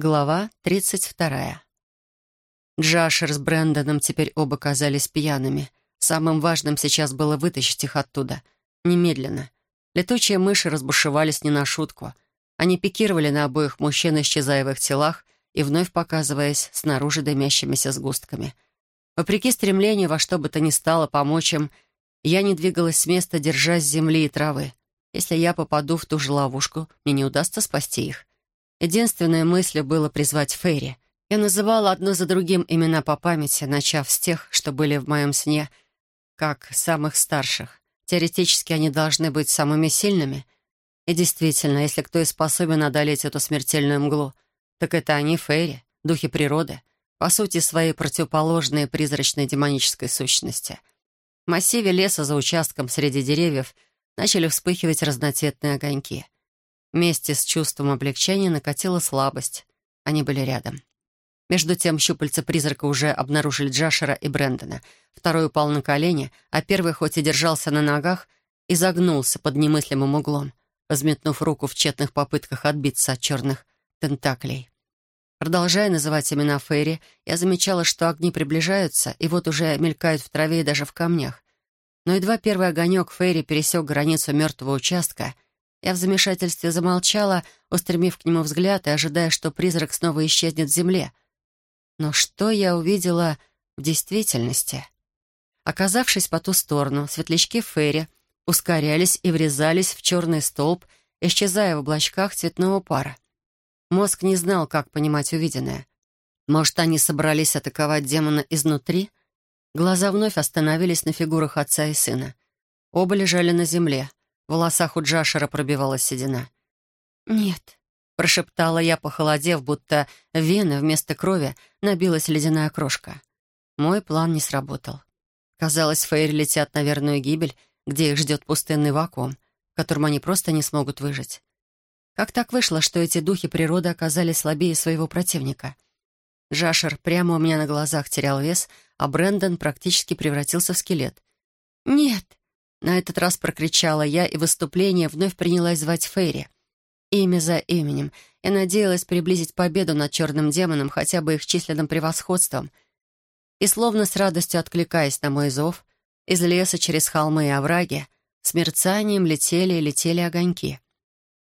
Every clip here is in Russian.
Глава 32. Джашер с Брэндоном теперь оба казались пьяными. Самым важным сейчас было вытащить их оттуда. Немедленно. Летучие мыши разбушевались не на шутку. Они пикировали на обоих мужчин, исчезая в их телах и вновь показываясь снаружи дымящимися сгустками. Вопреки стремлению во что бы то ни стало помочь им, я не двигалась с места, держась земли и травы. Если я попаду в ту же ловушку, мне не удастся спасти их. Единственной мыслью было призвать Фейри. Я называла одно за другим имена по памяти, начав с тех, что были в моем сне, как самых старших. Теоретически они должны быть самыми сильными. И действительно, если кто и способен одолеть эту смертельную мглу, так это они, Фейри, духи природы, по сути, своей противоположной призрачной демонической сущности. В массиве леса за участком среди деревьев начали вспыхивать разноцветные огоньки — Вместе с чувством облегчения накатила слабость. Они были рядом. Между тем щупальца призрака уже обнаружили Джашера и Брэндона. Второй упал на колени, а первый, хоть и держался на ногах, изогнулся под немыслимым углом, взметнув руку в тщетных попытках отбиться от черных тентаклей. Продолжая называть имена Фейри, я замечала, что огни приближаются, и вот уже мелькают в траве и даже в камнях. Но едва первый огонек Фейри пересек границу мертвого участка — я в замешательстве замолчала, устремив к нему взгляд и ожидая, что призрак снова исчезнет в земле. Но что я увидела в действительности? Оказавшись по ту сторону, светлячки Ферри ускорялись и врезались в черный столб, исчезая в облачках цветного пара. Мозг не знал, как понимать увиденное. Может, они собрались атаковать демона изнутри? Глаза вновь остановились на фигурах отца и сына. Оба лежали на земле. В волосах у Джашера пробивалась седина. «Нет», — прошептала я, похолодев, будто в вены вместо крови набилась ледяная крошка. Мой план не сработал. Казалось, Фейри летят на верную гибель, где их ждет пустынный вакуум, в котором они просто не смогут выжить. Как так вышло, что эти духи природы оказались слабее своего противника? Джашер прямо у меня на глазах терял вес, а Брэндон практически превратился в скелет. «Нет», на этот раз прокричала я, и выступление вновь принялась звать Фейри. Имя за именем. Я надеялась приблизить победу над черным демоном хотя бы их численным превосходством. И словно с радостью откликаясь на мой зов, из леса через холмы и овраги с мерцанием летели и летели огоньки.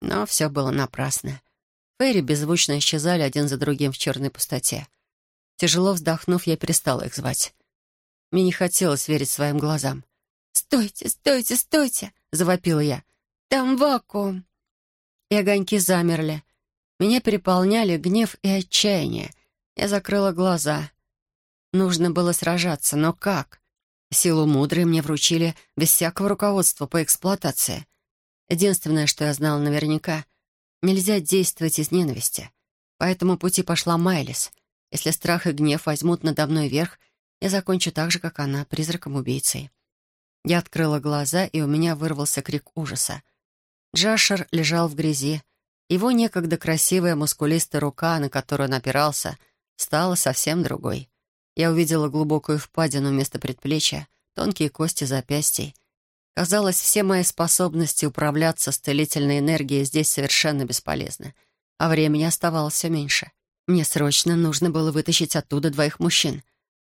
Но все было напрасно. Фейри беззвучно исчезали один за другим в черной пустоте. Тяжело вздохнув, я перестала их звать. Мне не хотелось верить своим глазам. «Стойте, стойте, стойте!» — завопила я. «Там вакуум!» И огоньки замерли. Меня переполняли гнев и отчаяние. Я закрыла глаза. Нужно было сражаться, но как? Силу мудрой мне вручили без всякого руководства по эксплуатации. Единственное, что я знала наверняка, нельзя действовать из ненависти. По этому пути пошла Майлис. Если страх и гнев возьмут надо мной верх, я закончу так же, как она, призраком-убийцей. Я открыла глаза, и у меня вырвался крик ужаса. Джашер лежал в грязи. Его некогда красивая мускулистая рука, на которую он опирался, стала совсем другой. Я увидела глубокую впадину вместо предплечья, тонкие кости запястий. Казалось, все мои способности управляться с целительной энергией здесь совершенно бесполезны, а времени оставалось все меньше. Мне срочно нужно было вытащить оттуда двоих мужчин.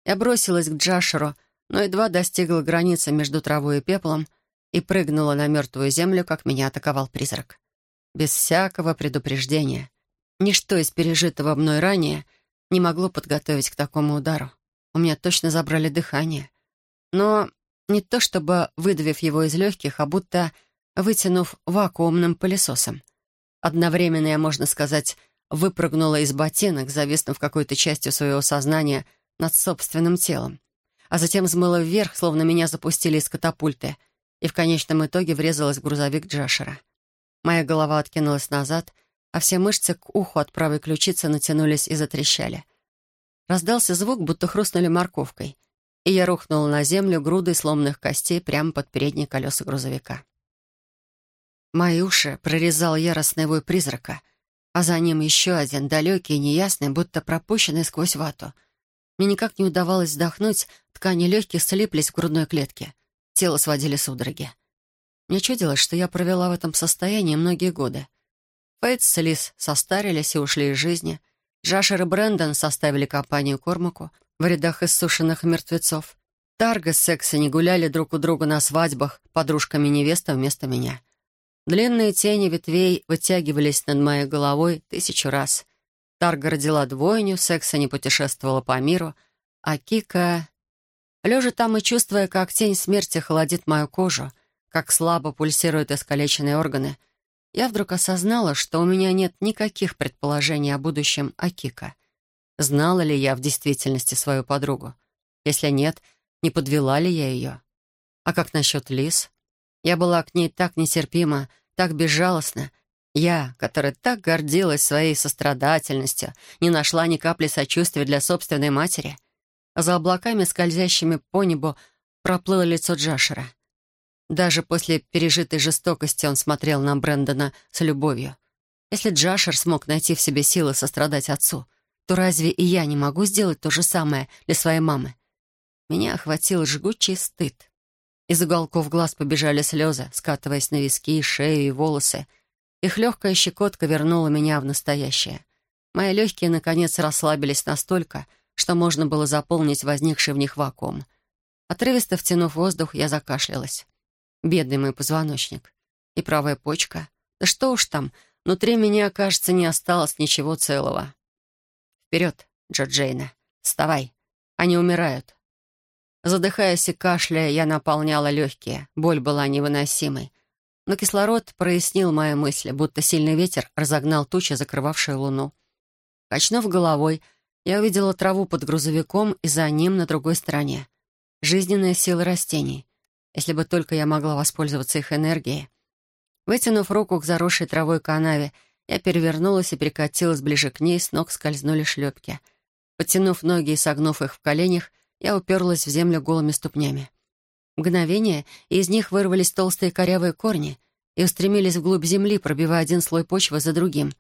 Я бросилась к Джашеру, но едва достигла границы между травой и пеплом и прыгнула на мертвую землю, как меня атаковал призрак. Без всякого предупреждения. Ничто из пережитого мной ранее не могло подготовить к такому удару. У меня точно забрали дыхание. Но не то чтобы выдавив его из легких, а будто вытянув вакуумным пылесосом. Одновременно я, можно сказать, выпрыгнула из ботинок, зависнув какой-то частью своего сознания над собственным телом а затем взмыла вверх, словно меня запустили из катапульты, и в конечном итоге врезалась в грузовик Джашера. Моя голова откинулась назад, а все мышцы к уху от правой ключицы натянулись и затрещали. Раздался звук, будто хрустнули морковкой, и я рухнула на землю грудой сломанных костей прямо под передние колеса грузовика. Мои уши прорезал яростный вой призрака, а за ним еще один, далекий и неясный, будто пропущенный сквозь вату — мне никак не удавалось вздохнуть, ткани легких слиплись в грудной клетке. Тело сводили судороги. Мне чудилось, что я провела в этом состоянии многие годы. Фейтс и Лис состарились и ушли из жизни. Джашер и Брэндон составили компанию Кормаку в рядах иссушенных мертвецов. Тарга с Секса не гуляли друг у друга на свадьбах подружками невеста вместо меня. Длинные тени ветвей вытягивались над моей головой тысячу раз. Тарга родила двойню, Секса не путешествовала по миру, а Кика... Лежа там и чувствуя, как тень смерти холодит мою кожу, как слабо пульсируют искалеченные органы, я вдруг осознала, что у меня нет никаких предположений о будущем Акика. Знала ли я в действительности свою подругу? Если нет, не подвела ли я ее? А как насчет Лис? Я была к ней так нетерпима, так безжалостна. Я, которая так гордилась своей сострадательностью, не нашла ни капли сочувствия для собственной матери. А за облаками, скользящими по небу, проплыло лицо Джашера. Даже после пережитой жестокости он смотрел на Брэндона с любовью. Если Джашер смог найти в себе силы сострадать отцу, то разве и я не могу сделать то же самое для своей мамы? Меня охватил жгучий стыд. Из уголков глаз побежали слезы, скатываясь на виски, шею и волосы. Их легкая щекотка вернула меня в настоящее. Мои легкие, наконец, расслабились настолько, что можно было заполнить возникший в них вакуум. Отрывисто втянув воздух, я закашлялась. Бедный мой позвоночник. И правая почка. Да что уж там, внутри меня, кажется, не осталось ничего целого. Вперед, Джорджейна. Вставай. Они умирают. Задыхаясь и кашляя, я наполняла легкие. Боль была невыносимой. Но кислород прояснил мои мысли, будто сильный ветер разогнал тучи, закрывавшие луну. Качнув головой, я увидела траву под грузовиком и за ним на другой стороне. Жизненная сила растений если бы только я могла воспользоваться их энергией. Вытянув руку к заросшей травой канаве, я перевернулась и перекатилась ближе к ней, с ног скользнули шлепки. Подтянув ноги и согнув их в коленях, я уперлась в землю голыми ступнями. Мгновение, и из них вырвались толстые корявые корни и устремились вглубь земли, пробивая один слой почвы за другим.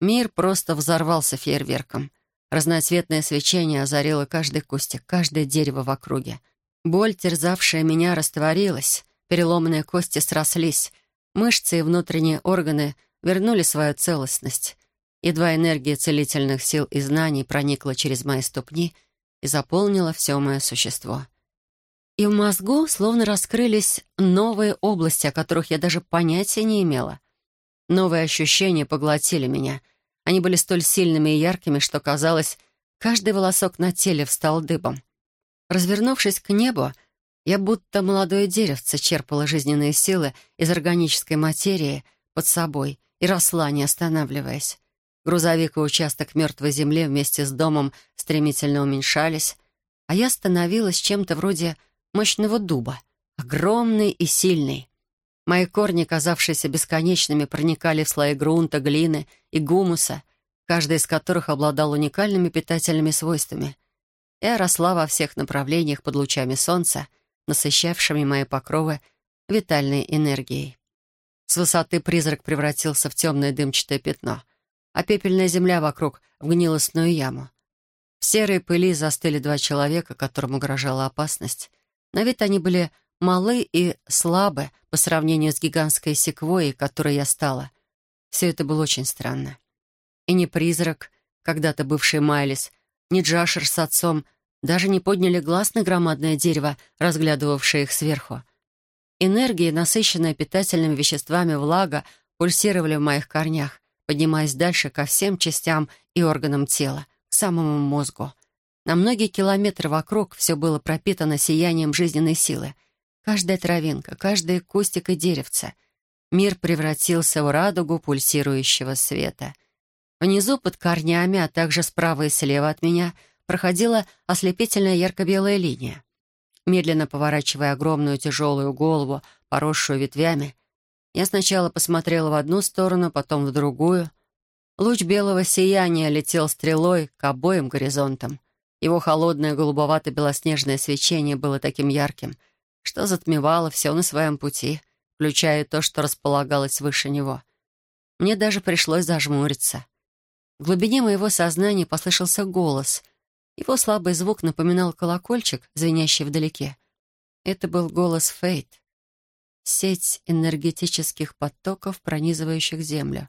Мир просто взорвался фейерверком. Разноцветное свечение озарило каждый кустик, каждое дерево в округе — Боль, терзавшая меня, растворилась, переломанные кости срослись, мышцы и внутренние органы вернули свою целостность. Едва энергия целительных сил и знаний проникла через мои ступни и заполнила все мое существо. И в мозгу словно раскрылись новые области, о которых я даже понятия не имела. Новые ощущения поглотили меня. Они были столь сильными и яркими, что, казалось, каждый волосок на теле встал дыбом. Развернувшись к небу, я будто молодое деревце черпала жизненные силы из органической материи под собой и росла, не останавливаясь. Грузовик и участок мертвой земли вместе с домом стремительно уменьшались, а я становилась чем-то вроде мощного дуба, огромный и сильный. Мои корни, казавшиеся бесконечными, проникали в слои грунта, глины и гумуса, каждый из которых обладал уникальными питательными свойствами. Я росла во всех направлениях под лучами солнца, насыщавшими мои покровы витальной энергией. С высоты призрак превратился в темное дымчатое пятно, а пепельная земля вокруг — в гнилостную яму. В серой пыли застыли два человека, которым угрожала опасность. На вид они были малы и слабы по сравнению с гигантской секвойей, которой я стала. Все это было очень странно. И не призрак, когда-то бывший Майлис, ни Джашер с отцом даже не подняли глаз на громадное дерево, разглядывавшее их сверху. Энергия, насыщенная питательными веществами влага, пульсировали в моих корнях, поднимаясь дальше ко всем частям и органам тела, к самому мозгу. На многие километры вокруг все было пропитано сиянием жизненной силы. Каждая травинка, каждый кустик и деревце. Мир превратился в радугу пульсирующего света. Внизу под корнями, а также справа и слева от меня — проходила ослепительная ярко-белая линия. Медленно поворачивая огромную тяжелую голову, поросшую ветвями, я сначала посмотрела в одну сторону, потом в другую. Луч белого сияния летел стрелой к обоим горизонтам. Его холодное голубовато-белоснежное свечение было таким ярким, что затмевало все на своем пути, включая то, что располагалось выше него. Мне даже пришлось зажмуриться. В глубине моего сознания послышался голос, его слабый звук напоминал колокольчик, звенящий вдалеке. Это был голос Фейт. Сеть энергетических потоков, пронизывающих Землю.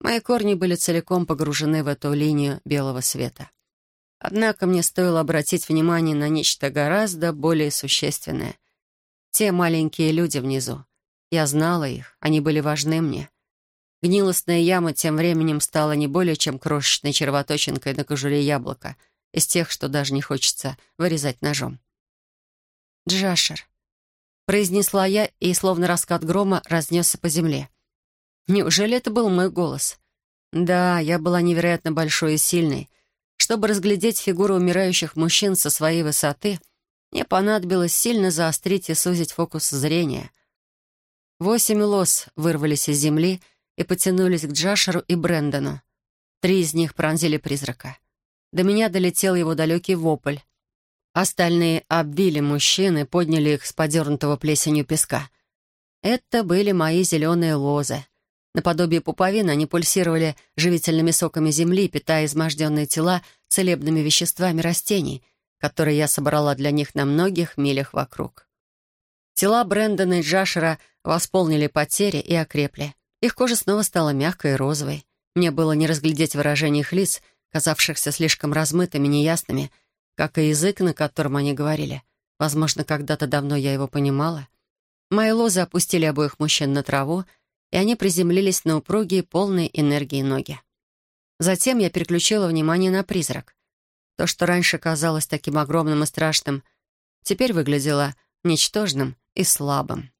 Мои корни были целиком погружены в эту линию белого света. Однако мне стоило обратить внимание на нечто гораздо более существенное. Те маленькие люди внизу. Я знала их, они были важны мне. Гнилостная яма тем временем стала не более чем крошечной червоточинкой на кожуре яблока, из тех, что даже не хочется вырезать ножом. «Джашер», — произнесла я, и словно раскат грома разнесся по земле. Неужели это был мой голос? Да, я была невероятно большой и сильной. Чтобы разглядеть фигуру умирающих мужчин со своей высоты, мне понадобилось сильно заострить и сузить фокус зрения. Восемь лос вырвались из земли и потянулись к Джашеру и Брэндону. Три из них пронзили призрака. До меня долетел его далекий вопль. Остальные обвили мужчин и подняли их с подернутого плесенью песка. Это были мои зеленые лозы. Наподобие пуповины они пульсировали живительными соками земли, питая изможденные тела целебными веществами растений, которые я собрала для них на многих милях вокруг. Тела Брэндона и Джашера восполнили потери и окрепли. Их кожа снова стала мягкой и розовой. Мне было не разглядеть выражение их лиц, казавшихся слишком размытыми, неясными, как и язык, на котором они говорили. Возможно, когда-то давно я его понимала. Мои лозы опустили обоих мужчин на траву, и они приземлились на упругие, полные энергии ноги. Затем я переключила внимание на призрак. То, что раньше казалось таким огромным и страшным, теперь выглядело ничтожным и слабым.